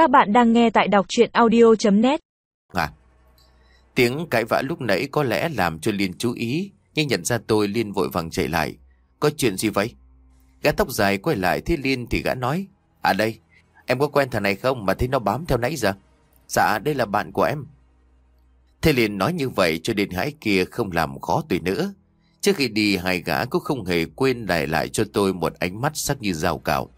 Các bạn đang nghe tại đọc chuyện audio.net À, tiếng cãi vã lúc nãy có lẽ làm cho Liên chú ý, nhưng nhận ra tôi Liên vội vàng chạy lại. Có chuyện gì vậy? Gã tóc dài quay lại thấy Liên thì gã nói, À đây, em có quen thằng này không mà thấy nó bám theo nãy giờ? Dạ, đây là bạn của em. Thế Liên nói như vậy cho đến hãi kia không làm khó tôi nữa. Trước khi đi hai gã cũng không hề quên lại lại cho tôi một ánh mắt sắc như dao cạo.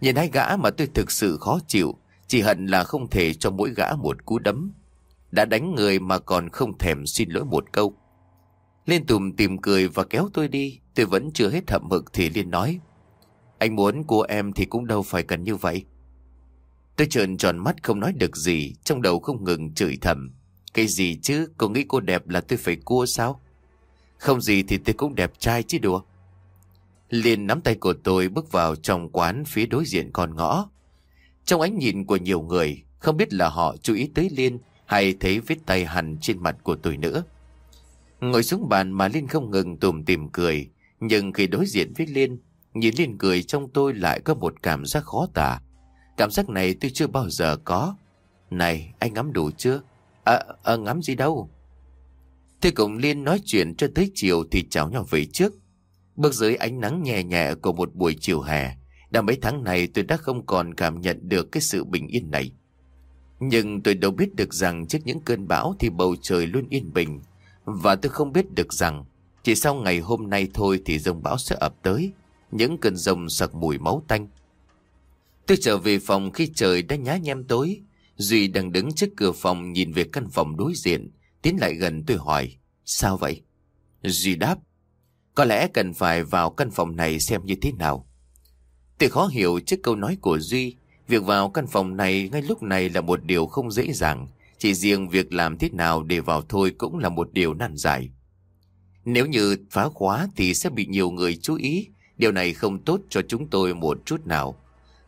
Nhìn hai gã mà tôi thực sự khó chịu, chỉ hận là không thể cho mỗi gã một cú đấm. Đã đánh người mà còn không thèm xin lỗi một câu. Liên tùm tìm cười và kéo tôi đi, tôi vẫn chưa hết hậm hực thì Liên nói. Anh muốn của em thì cũng đâu phải cần như vậy. Tôi trợn tròn mắt không nói được gì, trong đầu không ngừng chửi thầm. Cái gì chứ, cô nghĩ cô đẹp là tôi phải cua sao? Không gì thì tôi cũng đẹp trai chứ đùa. Liên nắm tay của tôi bước vào trong quán phía đối diện con ngõ. Trong ánh nhìn của nhiều người, không biết là họ chú ý tới Liên hay thấy vết tay hằn trên mặt của tôi nữa. Ngồi xuống bàn mà Liên không ngừng tùm tìm cười, nhưng khi đối diện với Liên, nhìn Liên cười trong tôi lại có một cảm giác khó tả. Cảm giác này tôi chưa bao giờ có. Này, anh ngắm đủ chưa? À, à ngắm gì đâu? Thế cùng Liên nói chuyện cho tới chiều thì cháu nhau về trước. Bước dưới ánh nắng nhẹ nhẹ của một buổi chiều hè, đã mấy tháng này tôi đã không còn cảm nhận được cái sự bình yên này. Nhưng tôi đâu biết được rằng trước những cơn bão thì bầu trời luôn yên bình. Và tôi không biết được rằng, chỉ sau ngày hôm nay thôi thì rông bão sẽ ập tới. Những cơn rông sặc mùi máu tanh. Tôi trở về phòng khi trời đã nhá nhem tối. Duy đang đứng trước cửa phòng nhìn về căn phòng đối diện. Tiến lại gần tôi hỏi. Sao vậy? Duy đáp. Có lẽ cần phải vào căn phòng này xem như thế nào. Tôi khó hiểu trước câu nói của Duy. Việc vào căn phòng này ngay lúc này là một điều không dễ dàng. Chỉ riêng việc làm thế nào để vào thôi cũng là một điều nan giải. Nếu như phá khóa thì sẽ bị nhiều người chú ý. Điều này không tốt cho chúng tôi một chút nào.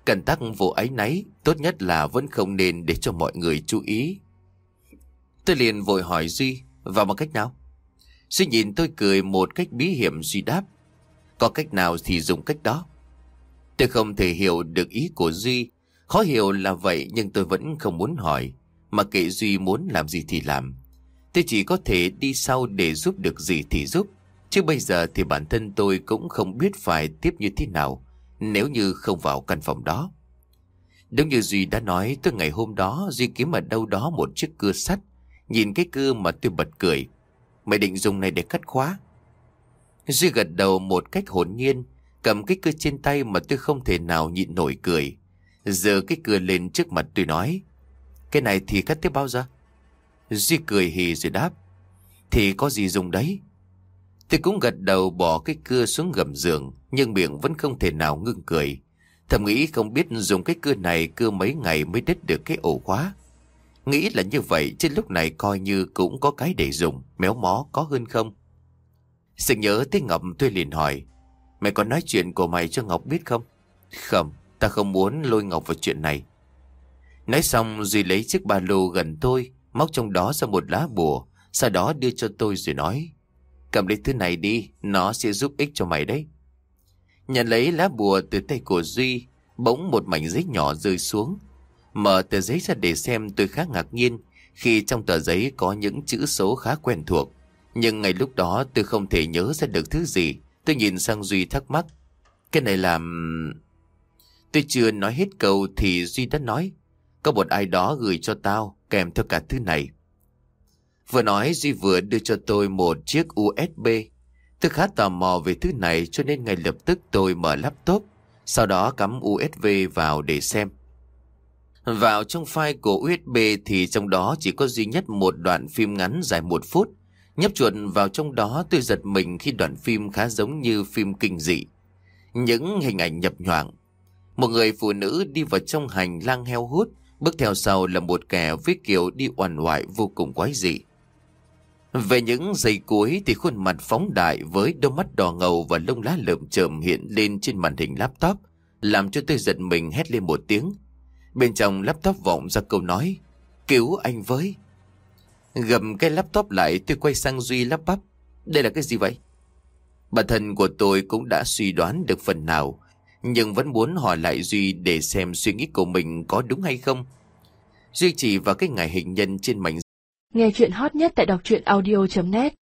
Cần tắc vụ ấy nấy, tốt nhất là vẫn không nên để cho mọi người chú ý. Tôi liền vội hỏi Duy, vào bằng cách nào? Duy nhìn tôi cười một cách bí hiểm Duy đáp. Có cách nào thì dùng cách đó. Tôi không thể hiểu được ý của Duy. Khó hiểu là vậy nhưng tôi vẫn không muốn hỏi. Mà kệ Duy muốn làm gì thì làm. Tôi chỉ có thể đi sau để giúp được gì thì giúp. Chứ bây giờ thì bản thân tôi cũng không biết phải tiếp như thế nào nếu như không vào căn phòng đó. Đúng như Duy đã nói, từ ngày hôm đó Duy kiếm ở đâu đó một chiếc cưa sắt. Nhìn cái cưa mà tôi bật cười. Mày định dùng này để cắt khóa. Duy gật đầu một cách hồn nhiên, cầm cái cưa trên tay mà tôi không thể nào nhịn nổi cười. Giờ cái cưa lên trước mặt tôi nói. Cái này thì cắt tiếp bao giờ? Duy cười hì rồi đáp. Thì có gì dùng đấy? Tôi cũng gật đầu bỏ cái cưa xuống gầm giường, nhưng miệng vẫn không thể nào ngưng cười. Thầm nghĩ không biết dùng cái cưa này cưa mấy ngày mới đứt được cái ổ khóa. Nghĩ là như vậy chứ lúc này coi như cũng có cái để dùng, méo mó có hơn không? Sự nhớ tới Ngọc tôi liền hỏi, mày có nói chuyện của mày cho Ngọc biết không? Không, ta không muốn lôi Ngọc vào chuyện này. Nói xong Duy lấy chiếc ba lô gần tôi, móc trong đó ra một lá bùa, sau đó đưa cho tôi rồi nói, cầm lấy thứ này đi, nó sẽ giúp ích cho mày đấy. Nhận lấy lá bùa từ tay của Duy, bỗng một mảnh giấy nhỏ rơi xuống, Mở tờ giấy ra để xem tôi khá ngạc nhiên khi trong tờ giấy có những chữ số khá quen thuộc. Nhưng ngay lúc đó tôi không thể nhớ ra được thứ gì. Tôi nhìn sang Duy thắc mắc. Cái này làm... Tôi chưa nói hết câu thì Duy đã nói. Có một ai đó gửi cho tao, kèm theo cả thứ này. Vừa nói, Duy vừa đưa cho tôi một chiếc USB. Tôi khá tò mò về thứ này, cho nên ngay lập tức tôi mở laptop. Sau đó cắm USB vào để xem. Vào trong file của USB thì trong đó chỉ có duy nhất một đoạn phim ngắn dài một phút. Nhấp chuột vào trong đó tôi giật mình khi đoạn phim khá giống như phim kinh dị. Những hình ảnh nhập nhoạng. Một người phụ nữ đi vào trong hành lang heo hút, bước theo sau là một kẻ với kiểu đi oằn oại vô cùng quái dị. Về những giây cuối thì khuôn mặt phóng đại với đôi mắt đỏ ngầu và lông lá lợm chởm hiện lên trên màn hình laptop, làm cho tôi giật mình hét lên một tiếng. Bên trong laptop vọng ra câu nói Cứu anh với Gầm cái laptop lại, tôi quay sang Duy lắp bắp Đây là cái gì vậy? Bản thân của tôi cũng đã suy đoán được phần nào, Nhưng vẫn muốn hỏi lại Duy để xem suy nghĩ của mình có đúng hay không. Duy chỉ vào cái ngày hình nhân trên mảnh Nghe chuyện hot nhất tại đọc truyện audio.net